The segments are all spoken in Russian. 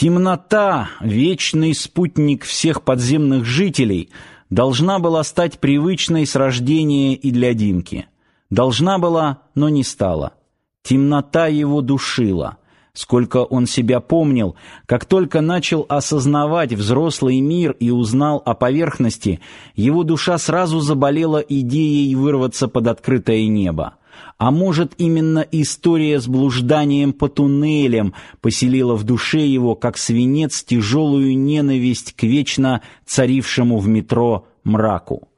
Темнота, вечный спутник всех подземных жителей, должна была стать привычной с рождения и для Димки. Должна была, но не стала. Темнота его душила. Сколько он себя помнил, как только начал осознавать взрослый мир и узнал о поверхности, его душа сразу заболела идеей вырваться под открытое небо. А может, именно история с блужданием по туннелям поселила в душе его, как свинец, тяжелую ненависть к вечно царившему в метро мраку.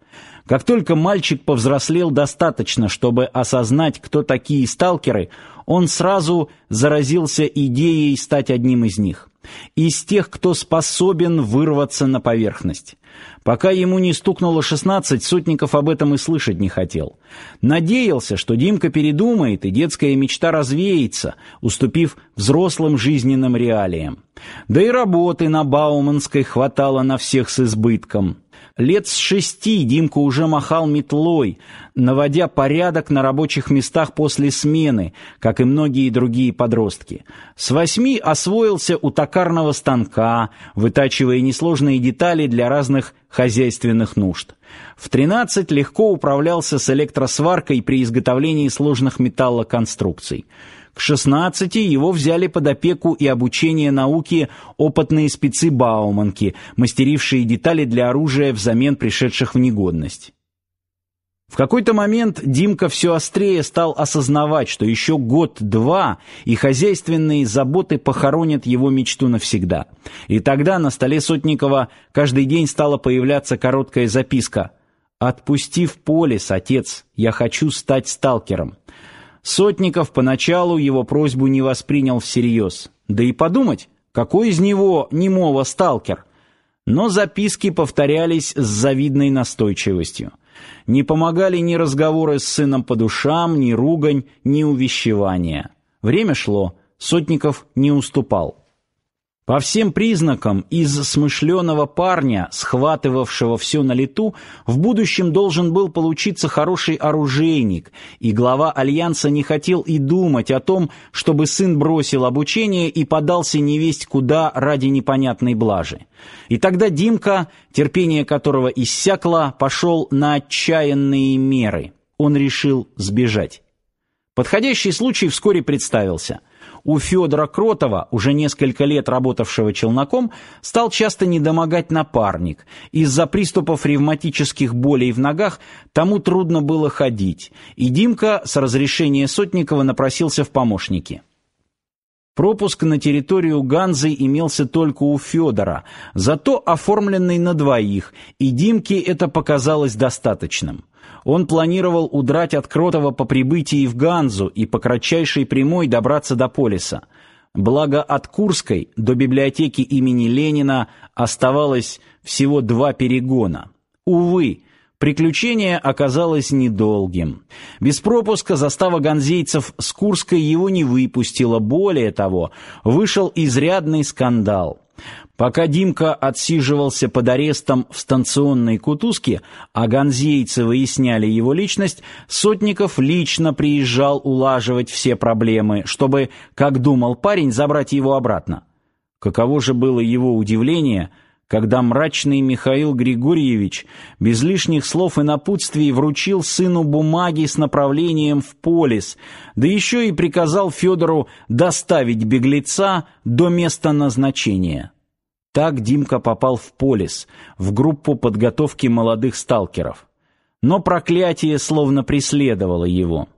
Как только мальчик повзрослел достаточно, чтобы осознать, кто такие сталкеры, он сразу заразился идеей стать одним из них из тех, кто способен вырваться на поверхность. Пока ему не стукнуло шестнадцать, Сотников об этом и слышать не хотел. Надеялся, что Димка передумает, и детская мечта развеется, уступив взрослым жизненным реалиям. Да и работы на Бауманской хватало на всех с избытком. Лет с шести Димка уже махал метлой, наводя порядок на рабочих местах после смены, как и многие другие подростки. С восьми освоился у токарного станка, вытачивая несложные детали для разных хозяйственных нужд. В 13 легко управлялся с электросваркой при изготовлении сложных металлоконструкций. К 16 его взяли под опеку и обучение науке опытные спецы Бауманки, мастерившие детали для оружия взамен пришедших в негодность. В какой-то момент Димка все острее стал осознавать, что еще год-два и хозяйственные заботы похоронят его мечту навсегда. И тогда на столе Сотникова каждый день стала появляться короткая записка «Отпусти в полис, отец, я хочу стать сталкером». Сотников поначалу его просьбу не воспринял всерьез. Да и подумать, какой из него немого сталкер? Но записки повторялись с завидной настойчивостью. Не помогали ни разговоры с сыном по душам, ни ругань, ни увещевания. Время шло, Сотников не уступал. По всем признакам из смышленого парня, схватывавшего все на лету, в будущем должен был получиться хороший оружейник, и глава альянса не хотел и думать о том, чтобы сын бросил обучение и подался невесть куда ради непонятной блажи. И тогда Димка, терпение которого иссякло, пошел на отчаянные меры. Он решил сбежать. Подходящий случай вскоре представился – у Федора Кротова, уже несколько лет работавшего челноком, стал часто недомогать напарник. Из-за приступов ревматических болей в ногах тому трудно было ходить, и Димка с разрешения Сотникова напросился в помощники. Пропуск на территорию Ганзы имелся только у Федора, зато оформленный на двоих, и Димке это показалось достаточным. Он планировал удрать от Кротова по прибытии в Ганзу и по кратчайшей прямой добраться до полиса. Благо от Курской до библиотеки имени Ленина оставалось всего два перегона. Увы, приключение оказалось недолгим. Без пропуска застава ганзейцев с Курской его не выпустила, более того, вышел изрядный скандал. Пока Димка отсиживался под арестом в станционной кутузке, а ганзейцы выясняли его личность, Сотников лично приезжал улаживать все проблемы, чтобы, как думал парень, забрать его обратно. Каково же было его удивление, когда мрачный Михаил Григорьевич без лишних слов и напутствий вручил сыну бумаги с направлением в полис, да еще и приказал Федору доставить беглеца до места назначения. Так Димка попал в полис, в группу подготовки молодых сталкеров. Но проклятие словно преследовало его.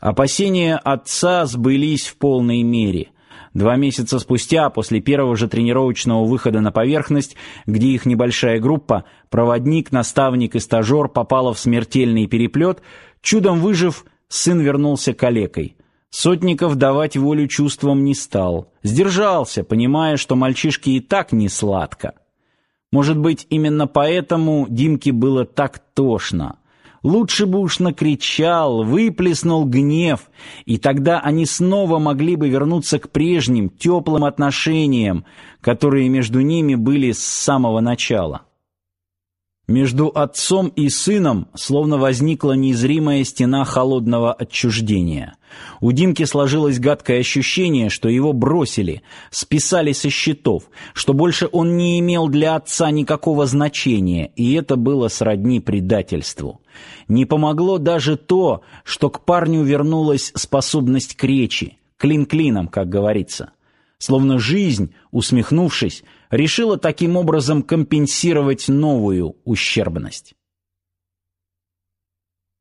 Опасения отца сбылись в полной мере. Два месяца спустя, после первого же тренировочного выхода на поверхность, где их небольшая группа, проводник, наставник и стажер попала в смертельный переплет, чудом выжив, сын вернулся калекой. Сотников давать волю чувствам не стал. Сдержался, понимая, что мальчишке и так не сладко. Может быть, именно поэтому Димке было так тошно. Лучше бы уж накричал, выплеснул гнев, и тогда они снова могли бы вернуться к прежним теплым отношениям, которые между ними были с самого начала. Между отцом и сыном словно возникла незримая стена холодного отчуждения. У Димки сложилось гадкое ощущение, что его бросили, списали со счетов, что больше он не имел для отца никакого значения, и это было сродни предательству. Не помогло даже то, что к парню вернулась способность к речи, клин клином, как говорится. Словно жизнь, усмехнувшись, решила таким образом компенсировать новую ущербность.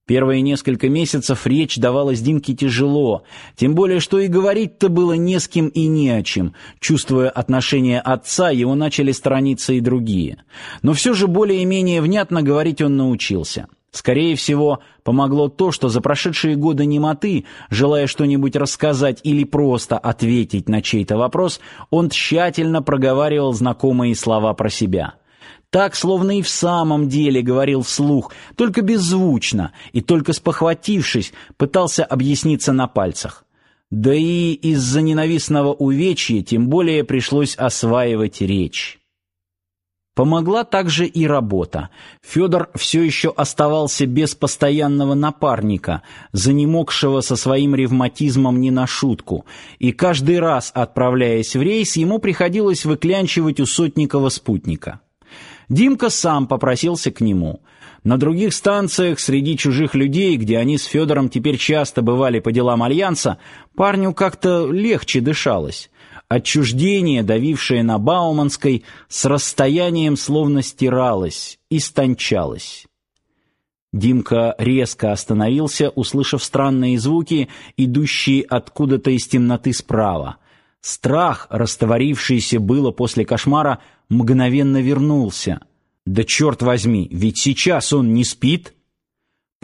Первые несколько месяцев речь давалась Димке тяжело, тем более что и говорить-то было не с кем и не о чем. Чувствуя отношение отца, его начали сторониться и другие. Но все же более-менее внятно говорить он научился. Скорее всего, помогло то, что за прошедшие годы немоты, желая что-нибудь рассказать или просто ответить на чей-то вопрос, он тщательно проговаривал знакомые слова про себя. Так, словно и в самом деле говорил вслух, только беззвучно, и только спохватившись, пытался объясниться на пальцах. Да и из-за ненавистного увечья тем более пришлось осваивать речь. Помогла также и работа. Федор все еще оставался без постоянного напарника, занемогшего со своим ревматизмом не на шутку, и каждый раз, отправляясь в рейс, ему приходилось выклянчивать у Сотникова спутника. Димка сам попросился к нему. На других станциях, среди чужих людей, где они с Федором теперь часто бывали по делам Альянса, парню как-то легче дышалось. Отчуждение, давившее на Бауманской, с расстоянием словно стиралось, истончалось. Димка резко остановился, услышав странные звуки, идущие откуда-то из темноты справа. Страх, растворившийся было после кошмара, мгновенно вернулся. Да черт возьми, ведь сейчас он не спит.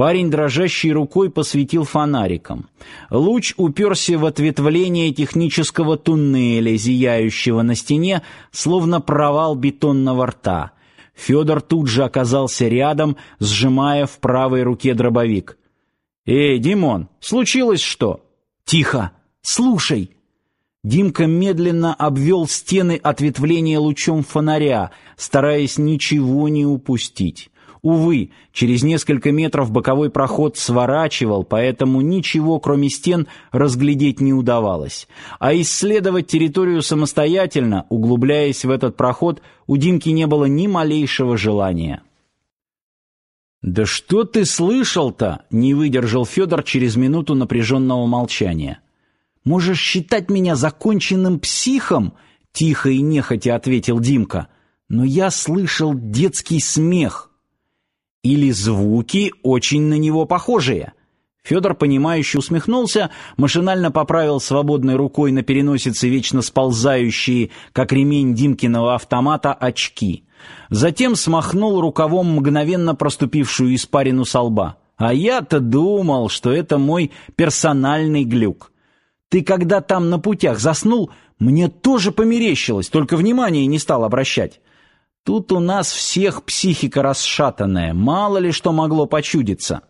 Парень дрожащей рукой посветил фонариком. Луч уперся в ответвление технического туннеля, зияющего на стене, словно провал бетонного рта. Федор тут же оказался рядом, сжимая в правой руке дробовик. «Эй, Димон, случилось что?» «Тихо! Слушай!» Димка медленно обвел стены ответвления лучом фонаря, стараясь ничего не упустить. Увы, через несколько метров боковой проход сворачивал, поэтому ничего, кроме стен, разглядеть не удавалось. А исследовать территорию самостоятельно, углубляясь в этот проход, у Димки не было ни малейшего желания. «Да что ты слышал-то?» — не выдержал Федор через минуту напряженного молчания. «Можешь считать меня законченным психом?» — тихо и нехотя ответил Димка. «Но я слышал детский смех». Или звуки очень на него похожие. Федор, понимающе усмехнулся, машинально поправил свободной рукой на переносице вечно сползающие, как ремень Димкиного автомата, очки. Затем смахнул рукавом мгновенно проступившую испарину со лба. А я-то думал, что это мой персональный глюк. Ты когда там на путях заснул, мне тоже померещилось, только внимания не стал обращать. Тут у нас всех психика расшатанная, мало ли что могло почудиться.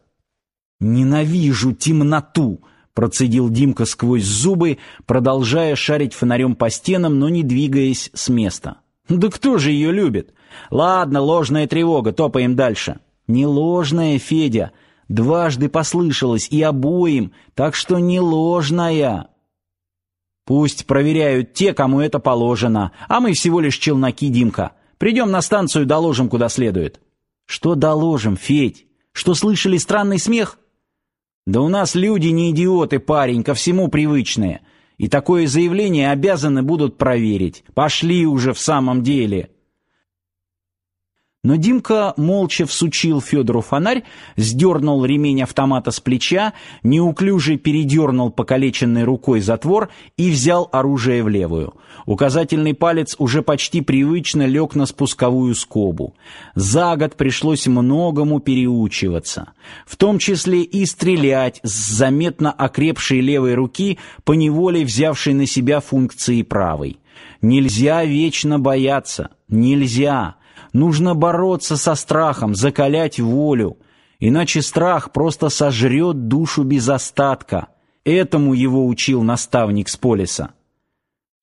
Ненавижу темноту, процедил Димка сквозь зубы, продолжая шарить фонарем по стенам, но не двигаясь с места. Да кто же ее любит? Ладно, ложная тревога, топаем дальше. Не ложная, Федя, дважды послышалось и обоим, так что не ложная. Пусть проверяют те, кому это положено, а мы всего лишь челноки, Димка. Придем на станцию, доложим куда следует. Что доложим, Федь? Что слышали странный смех? Да у нас люди не идиоты, парень, ко всему привычные. И такое заявление обязаны будут проверить. Пошли уже в самом деле. Но Димка молча всучил Федору фонарь, сдернул ремень автомата с плеча, неуклюже передернул покалеченной рукой затвор и взял оружие в левую. Указательный палец уже почти привычно лег на спусковую скобу. За год пришлось многому переучиваться, в том числе и стрелять с заметно окрепшей левой руки, поневоле взявшей на себя функции правой. Нельзя вечно бояться, нельзя. Нужно бороться со страхом, закалять волю, иначе страх просто сожрет душу без остатка. Этому его учил наставник с полиса.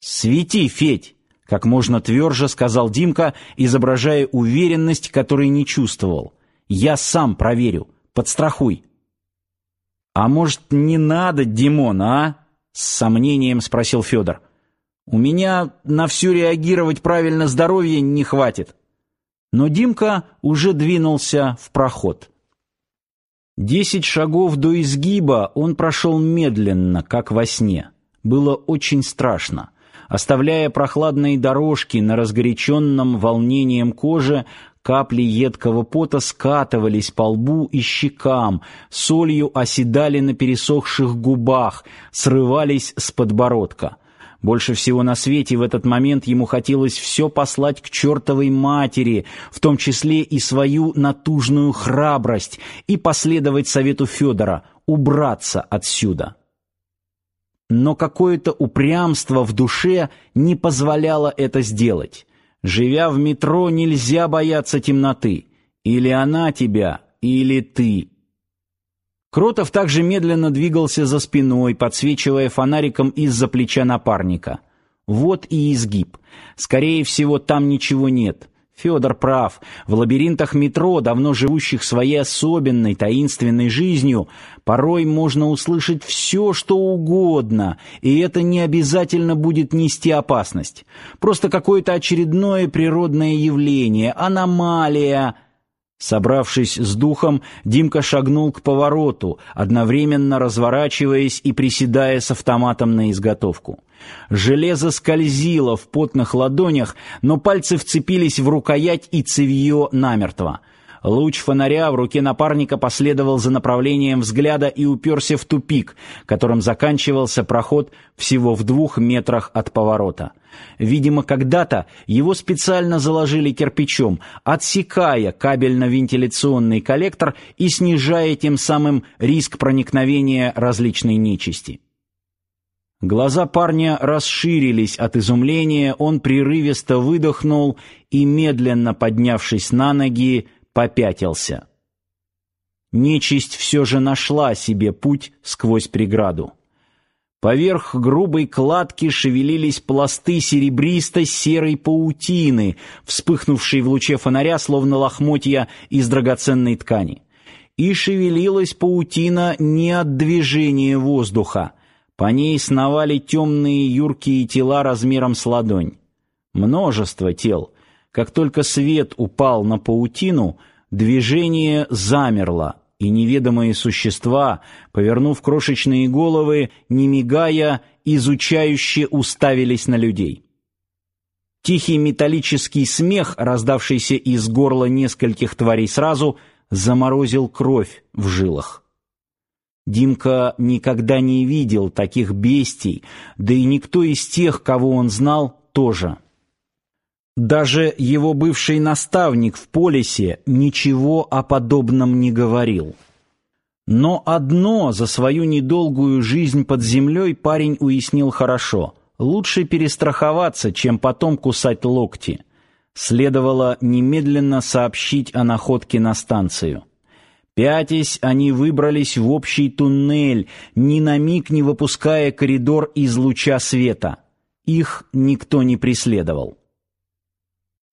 «Свети, Федь! как можно тверже сказал Димка, изображая уверенность, которой не чувствовал. Я сам проверю. Подстрахуй. А может, не надо, Димон, а? с сомнением спросил Федор. У меня на все реагировать правильно здоровья не хватит. Но Димка уже двинулся в проход. Десять шагов до изгиба он прошел медленно, как во сне. Было очень страшно. Оставляя прохладные дорожки на разгоряченном волнением коже, капли едкого пота скатывались по лбу и щекам, солью оседали на пересохших губах, срывались с подбородка. Больше всего на свете в этот момент ему хотелось все послать к чертовой матери, в том числе и свою натужную храбрость, и последовать совету Федора — убраться отсюда. Но какое-то упрямство в душе не позволяло это сделать. Живя в метро, нельзя бояться темноты. Или она тебя, или ты. Кротов также медленно двигался за спиной, подсвечивая фонариком из-за плеча напарника. Вот и изгиб. Скорее всего, там ничего нет. Федор прав. В лабиринтах метро, давно живущих своей особенной, таинственной жизнью, порой можно услышать все, что угодно, и это не обязательно будет нести опасность. Просто какое-то очередное природное явление, аномалия — Собравшись с духом, Димка шагнул к повороту, одновременно разворачиваясь и приседая с автоматом на изготовку. Железо скользило в потных ладонях, но пальцы вцепились в рукоять и цевьё намертво. Луч фонаря в руке напарника последовал за направлением взгляда и уперся в тупик, которым заканчивался проход всего в двух метрах от поворота. Видимо, когда-то его специально заложили кирпичом, отсекая кабельно-вентиляционный коллектор и снижая тем самым риск проникновения различной нечисти. Глаза парня расширились от изумления, он прерывисто выдохнул и, медленно поднявшись на ноги, попятился. Нечисть все же нашла себе путь сквозь преграду. Поверх грубой кладки шевелились пласты серебристо-серой паутины, вспыхнувшей в луче фонаря, словно лохмотья из драгоценной ткани. И шевелилась паутина не от движения воздуха. По ней сновали темные юркие тела размером с ладонь. Множество тел, как только свет упал на паутину, движение замерло, и неведомые существа, повернув крошечные головы, не мигая, изучающе уставились на людей. Тихий металлический смех, раздавшийся из горла нескольких тварей сразу, заморозил кровь в жилах. Димка никогда не видел таких бестий, да и никто из тех, кого он знал, тоже. Даже его бывший наставник в полисе ничего о подобном не говорил. Но одно за свою недолгую жизнь под землей парень уяснил хорошо. Лучше перестраховаться, чем потом кусать локти. Следовало немедленно сообщить о находке на станцию. Пятясь, они выбрались в общий туннель, ни на миг не выпуская коридор из луча света. Их никто не преследовал.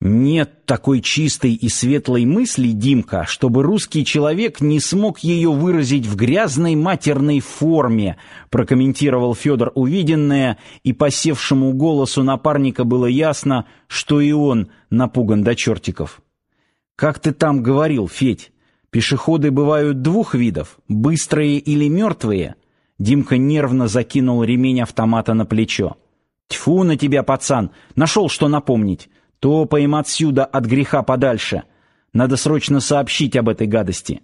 Нет такой чистой и светлой мысли, Димка, чтобы русский человек не смог ее выразить в грязной матерной форме, прокомментировал Федор увиденное, и посевшему голосу напарника было ясно, что и он напуган до чертиков. Как ты там говорил, Федь? Пешеходы бывают двух видов: быстрые или мертвые?» Димка нервно закинул ремень автомата на плечо. Тьфу на тебя, пацан, нашел что напомнить. Топаем отсюда от греха подальше. Надо срочно сообщить об этой гадости.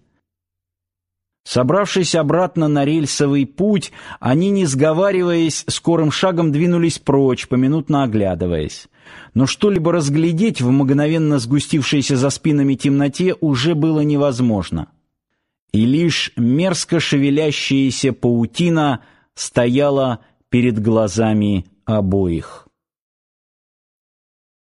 Собравшись обратно на рельсовый путь, они, не сговариваясь, скорым шагом двинулись прочь, поминутно оглядываясь. Но что-либо разглядеть в мгновенно сгустившейся за спинами темноте уже было невозможно. И лишь мерзко шевелящаяся паутина стояла перед глазами обоих.